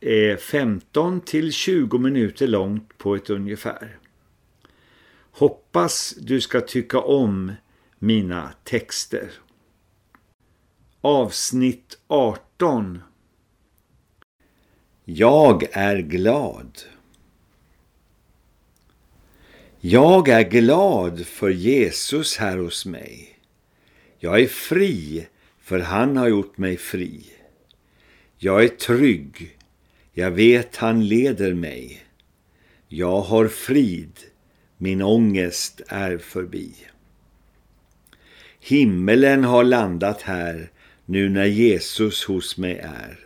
är 15 till 20 minuter långt på ett ungefär. Hoppas du ska tycka om mina texter. Avsnitt 18 Jag är glad. Jag är glad för Jesus här hos mig. Jag är fri för han har gjort mig fri. Jag är trygg. Jag vet han leder mig. Jag har frid. Min ångest är förbi. Himmelen har landat här nu när Jesus hos mig är.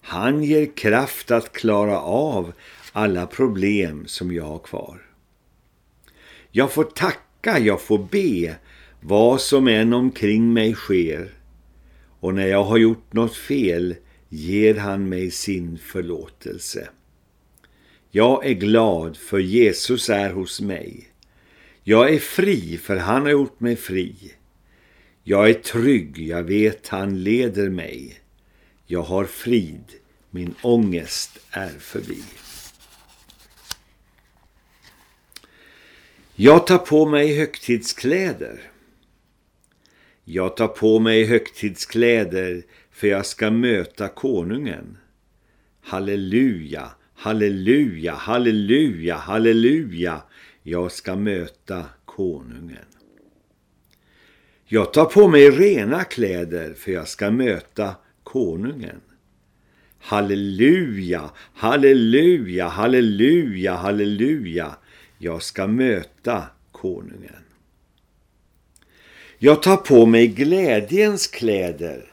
Han ger kraft att klara av alla problem som jag har kvar. Jag får tacka, jag får be vad som än omkring mig sker. Och när jag har gjort något fel ger han mig sin förlåtelse. Jag är glad för Jesus är hos mig. Jag är fri för han har gjort mig fri. Jag är trygg, jag vet han leder mig. Jag har frid, min ångest är förbi. Jag tar på mig högtidskläder. Jag tar på mig högtidskläder för jag ska möta konungen. Halleluja, halleluja, halleluja, halleluja. Jag ska möta konungen. Jag tar på mig rena kläder för jag ska möta konungen. Halleluja, halleluja, halleluja, halleluja. Jag ska möta konungen. Jag tar på mig glädjens kläder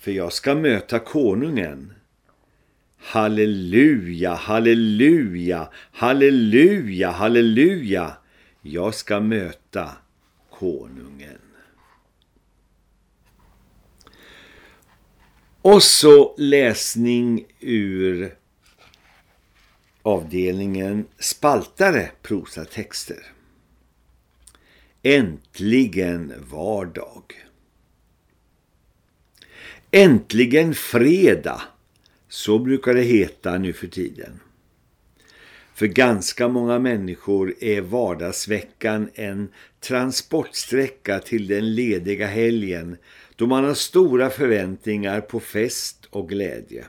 för jag ska möta konungen. Halleluja, halleluja, halleluja, halleluja. Jag ska möta konungen. Och så läsning ur avdelningen spaltare prosatexter. Äntligen vardag. Äntligen fredag, så brukar det heta nu för tiden. För ganska många människor är vardagsveckan en transportsträcka till den lediga helgen då man har stora förväntningar på fest och glädje.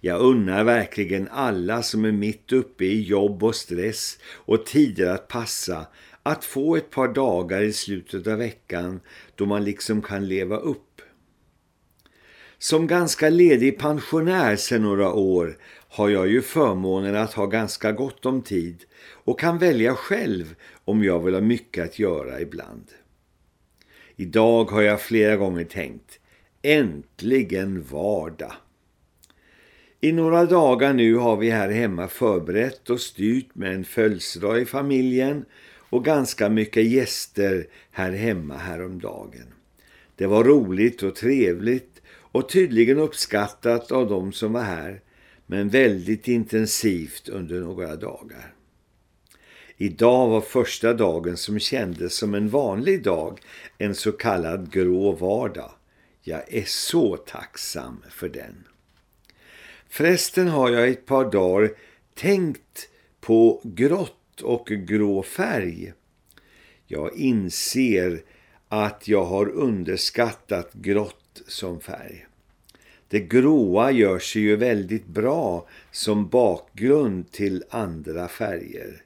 Jag unnar verkligen alla som är mitt uppe i jobb och stress och tider att passa att få ett par dagar i slutet av veckan då man liksom kan leva upp. Som ganska ledig pensionär sedan några år har jag ju förmånen att ha ganska gott om tid och kan välja själv om jag vill ha mycket att göra ibland. Idag har jag flera gånger tänkt, äntligen vardag. I några dagar nu har vi här hemma förberett och styrt med en födelsedag i familjen och ganska mycket gäster här hemma häromdagen. Det var roligt och trevligt och tydligen uppskattat av de som var här men väldigt intensivt under några dagar. Idag var första dagen som kändes som en vanlig dag, en så kallad grå vardag. Jag är så tacksam för den. Förresten har jag ett par dagar tänkt på grått och grå färg. Jag inser att jag har underskattat grått som färg. Det gråa gör sig ju väldigt bra som bakgrund till andra färger.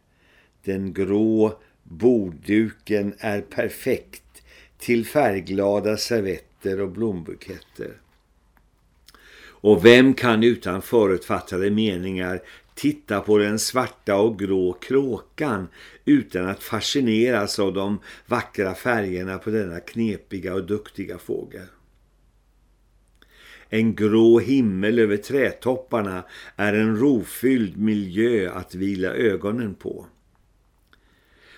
Den grå bordduken är perfekt till färgglada servetter och blombuketter. Och vem kan utan förutfattade meningar titta på den svarta och grå kråkan utan att fascineras av de vackra färgerna på denna knepiga och duktiga fågel? En grå himmel över trätopparna är en rofylld miljö att vila ögonen på.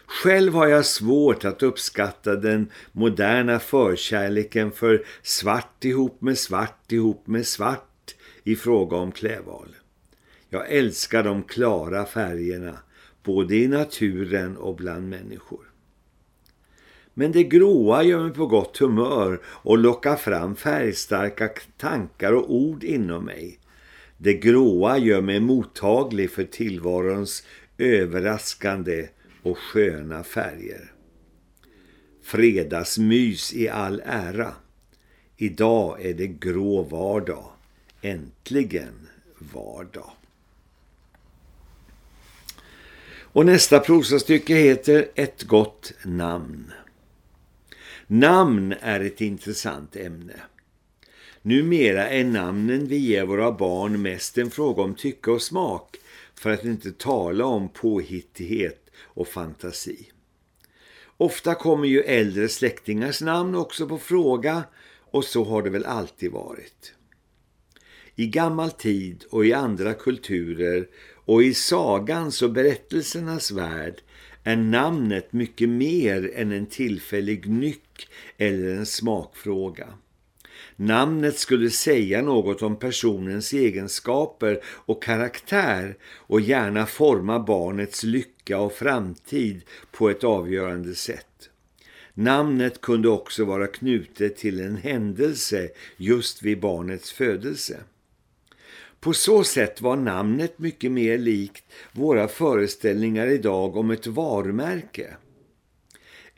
Själv har jag svårt att uppskatta den moderna förkärleken för svart ihop med svart ihop med svart i fråga om kläval. Jag älskar de klara färgerna, både i naturen och bland människor. Men det gråa gör mig på gott humör och lockar fram färgstarka tankar och ord inom mig. Det gråa gör mig mottaglig för tillvarons överraskande och sköna färger. Fredagsmys i all ära. Idag är det grå vardag. Äntligen vardag. Och nästa prosastycke heter Ett gott namn. Namn är ett intressant ämne. Numera är namnen vi ger våra barn mest en fråga om tycke och smak för att inte tala om påhittighet och fantasi. Ofta kommer ju äldre släktingars namn också på fråga och så har det väl alltid varit. I gammal tid och i andra kulturer och i sagans och berättelsernas värld är namnet mycket mer än en tillfällig nyckel eller en smakfråga. Namnet skulle säga något om personens egenskaper och karaktär och gärna forma barnets lycka och framtid på ett avgörande sätt. Namnet kunde också vara knutet till en händelse just vid barnets födelse. På så sätt var namnet mycket mer likt våra föreställningar idag om ett varumärke.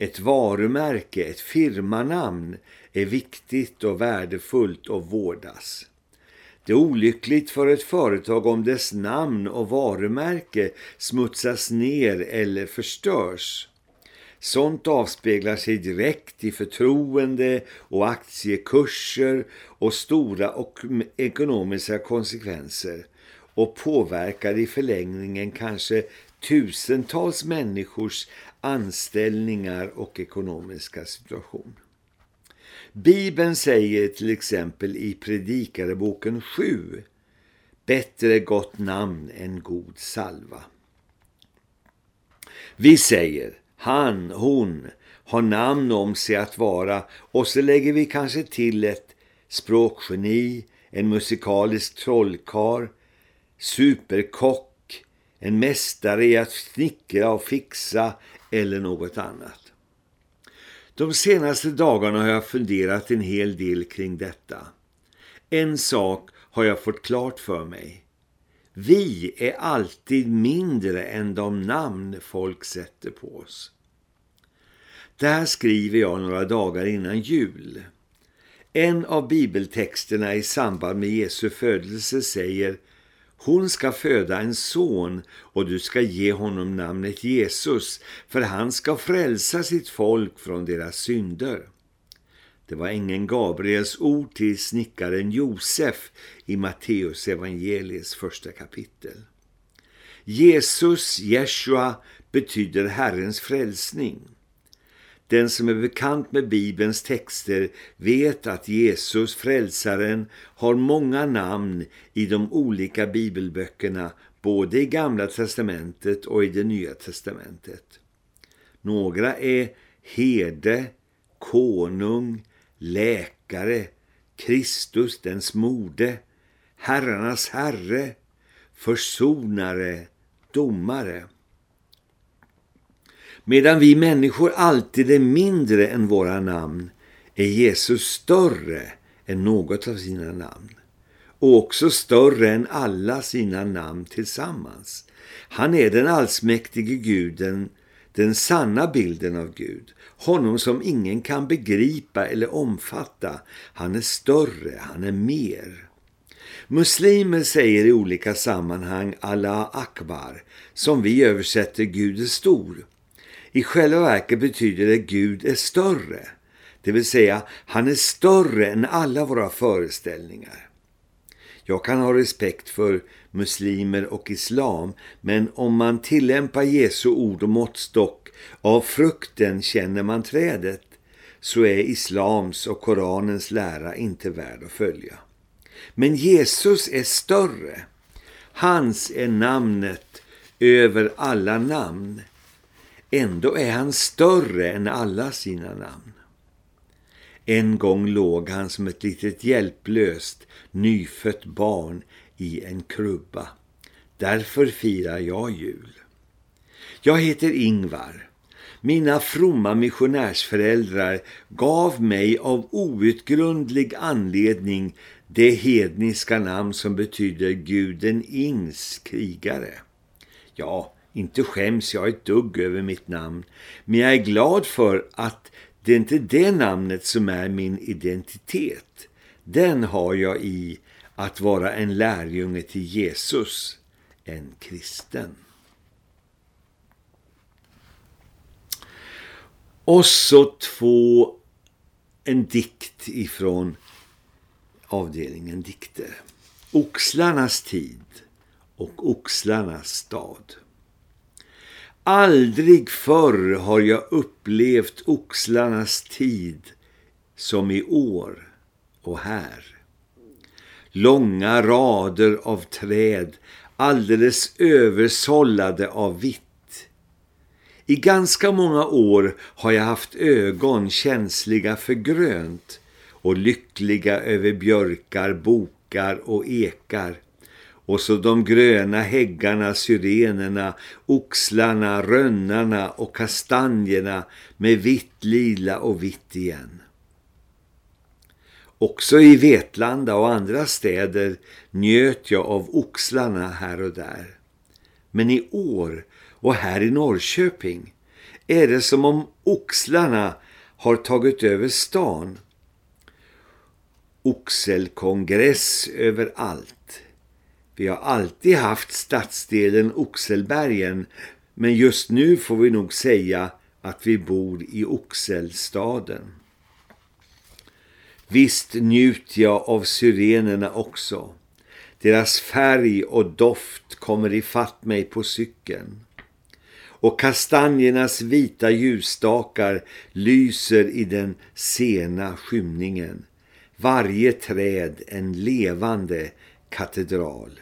Ett varumärke, ett firmanamn, är viktigt och värdefullt och vårdas. Det är olyckligt för ett företag om dess namn och varumärke smutsas ner eller förstörs. Sånt avspeglar sig direkt i förtroende och aktiekurser och stora och ekonomiska konsekvenser och påverkar i förlängningen kanske tusentals människors anställningar och ekonomiska situation. Bibeln säger till exempel i Predikareboken 7 Bättre gott namn än god salva. Vi säger han, hon har namn om sig att vara och så lägger vi kanske till ett språkgeni, en musikalisk trollkar, superkock, en mästare i att snickra och fixa eller något annat. De senaste dagarna har jag funderat en hel del kring detta. En sak har jag fått klart för mig. Vi är alltid mindre än de namn folk sätter på oss. Där skriver jag några dagar innan jul. En av bibeltexterna i samband med Jesu födelse säger hon ska föda en son och du ska ge honom namnet Jesus för han ska frälsa sitt folk från deras synder. Det var ängeln Gabriels ord till snickaren Josef i Matteus evangeliets första kapitel. Jesus, Jeshua, betyder Herrens frälsning. Den som är bekant med Bibelns texter vet att Jesus, frälsaren, har många namn i de olika bibelböckerna både i Gamla testamentet och i det Nya testamentet. Några är herde, konung, läkare, Kristus den smorde, herrarnas herre, försonare, domare. Medan vi människor alltid är mindre än våra namn är Jesus större än något av sina namn. Och också större än alla sina namn tillsammans. Han är den allsmäktige guden, den sanna bilden av Gud. Honom som ingen kan begripa eller omfatta. Han är större, han är mer. Muslimer säger i olika sammanhang Allah Akbar, som vi översätter Gud är stor. I själva verket betyder det Gud är större. Det vill säga, han är större än alla våra föreställningar. Jag kan ha respekt för muslimer och islam, men om man tillämpar Jesu ord och måttstock, av frukten känner man trädet, så är islams och koranens lära inte värd att följa. Men Jesus är större. Hans är namnet över alla namn. Ändå är han större än alla sina namn. En gång låg han som ett litet hjälplöst, nyfött barn i en krubba. Därför firar jag jul. Jag heter Ingvar. Mina fromma missionärsföräldrar gav mig av outgrundlig anledning det hedniska namn som betyder guden Ings krigare. Ja, inte skäms jag ett dugg över mitt namn, men jag är glad för att det är inte det namnet som är min identitet. Den har jag i att vara en lärjunge till Jesus, en kristen. Och så två, en dikt ifrån avdelningen dikter. Oxlarnas tid och Oxlarnas stad. Aldrig förr har jag upplevt oxlarnas tid som i år och här. Långa rader av träd alldeles översållade av vitt. I ganska många år har jag haft ögon känsliga för grönt och lyckliga över björkar, bokar och ekar. Och så de gröna häggarna, syrenerna, oxlarna, rönnarna och kastanjerna med vitt lila och vitt igen. Också i Vetlanda och andra städer njöt jag av oxlarna här och där. Men i år och här i Norrköping är det som om oxlarna har tagit över stan. Oxelkongress överallt. Vi har alltid haft stadsdelen Oxelbergen men just nu får vi nog säga att vi bor i Oxelstaden. Visst njuter jag av syrenerna också. Deras färg och doft kommer ifatt mig på cykeln. Och kastanjernas vita ljusstakar lyser i den sena skymningen. Varje träd en levande katedral.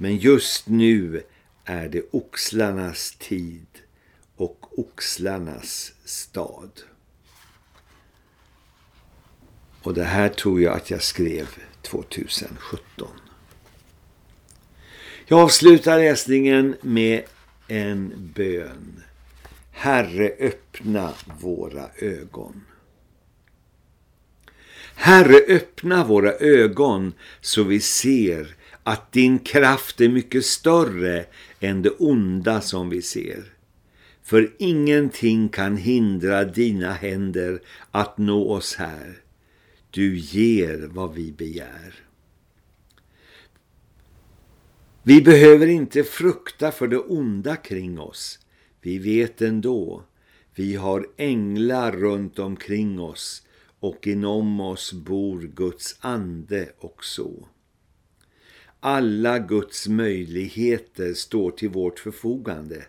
Men just nu är det oxlarnas tid och oxlarnas stad. Och det här tror jag att jag skrev 2017. Jag avslutar läsningen med en bön. Herre, öppna våra ögon. Herre, öppna våra ögon så vi ser att din kraft är mycket större än det onda som vi ser. För ingenting kan hindra dina händer att nå oss här. Du ger vad vi begär. Vi behöver inte frukta för det onda kring oss. Vi vet ändå. Vi har änglar runt omkring oss och inom oss bor Guds ande och så. Alla Guds möjligheter står till vårt förfogande.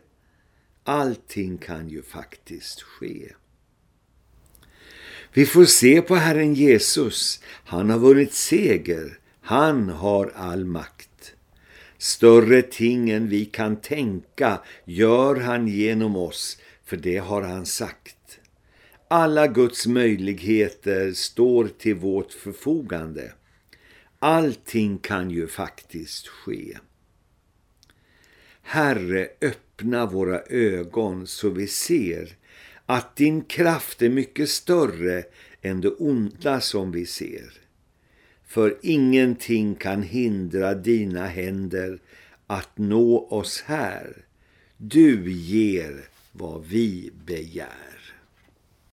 Allting kan ju faktiskt ske. Vi får se på Herren Jesus. Han har vunnit seger. Han har all makt. Större ting än vi kan tänka gör han genom oss, för det har han sagt. Alla Guds möjligheter står till vårt förfogande. Allting kan ju faktiskt ske. Herre, öppna våra ögon så vi ser att din kraft är mycket större än det onda som vi ser. För ingenting kan hindra dina händer att nå oss här. Du ger vad vi begär.